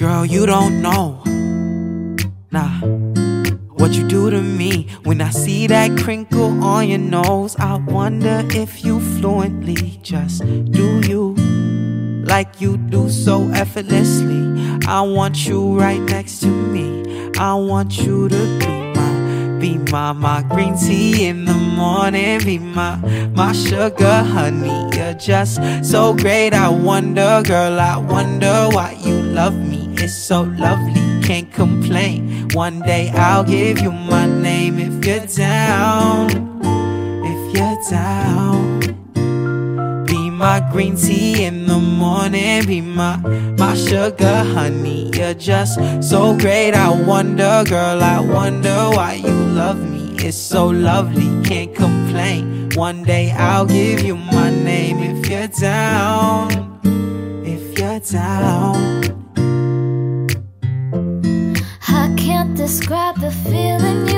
Girl, you don't know. Nah. What you do to me when I see that crinkle on your nose? I wonder if you fluently just do you like you do so effortlessly. I want you right next to me. I want you to be my, be my, my green tea in the morning. Be my, my sugar honey. You're just so great. I wonder, girl, I wonder why you love me. It's so lovely, can't complain. One day I'll give you my name if you're down. If you're down. Be my green tea in the morning. Be my, my sugar honey. You're just so great. I wonder, girl, I wonder why you love me. It's so lovely, can't complain. One day I'll give you my name if you're down. If you're down. The feeling you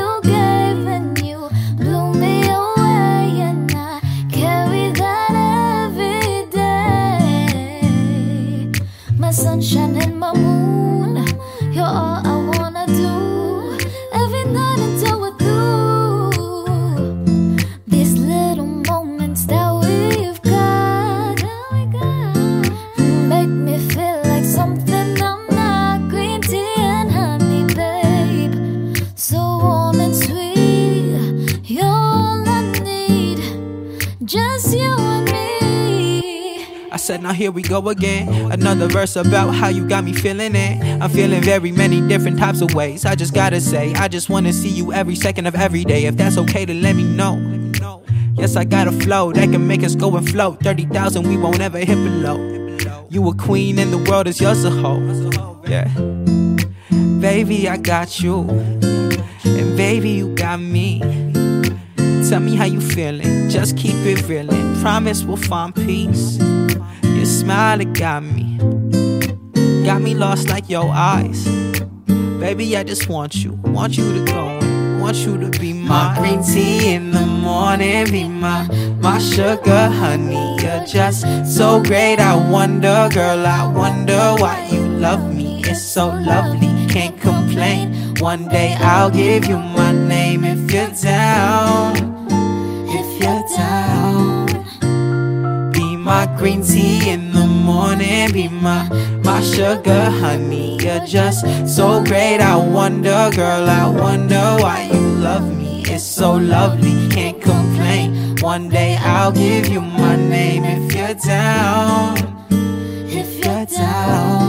Just you and me. I said, now here we go again. Another verse about how you got me feeling it. I'm feeling very many different types of ways. I just gotta say, I just wanna see you every second of every day. If that's okay to let me know. Yes, I got a flow that can make us go and float. 30,000, we won't ever hit below. You a queen and the world is yours to hold. Yeah. Baby, I got you. And baby, you got me. Tell me how you feeling. Just keep it reelin'. Promise we'll find peace. Your smile it got me. Got me lost like your eyes. Baby, I just want you. Want you to go and want you to be my green tea in the morning. Be my my sugar honey. You're just so great. I wonder, girl, I wonder why you love me. It's so lovely, can't complain. One day I'll give you my name if you're down. Green tea in the morning. Be my my sugar honey. You're just so great. I wonder, girl, I wonder why you love me. It's so lovely, can't complain. One day I'll give you my name if you're down. If you're down.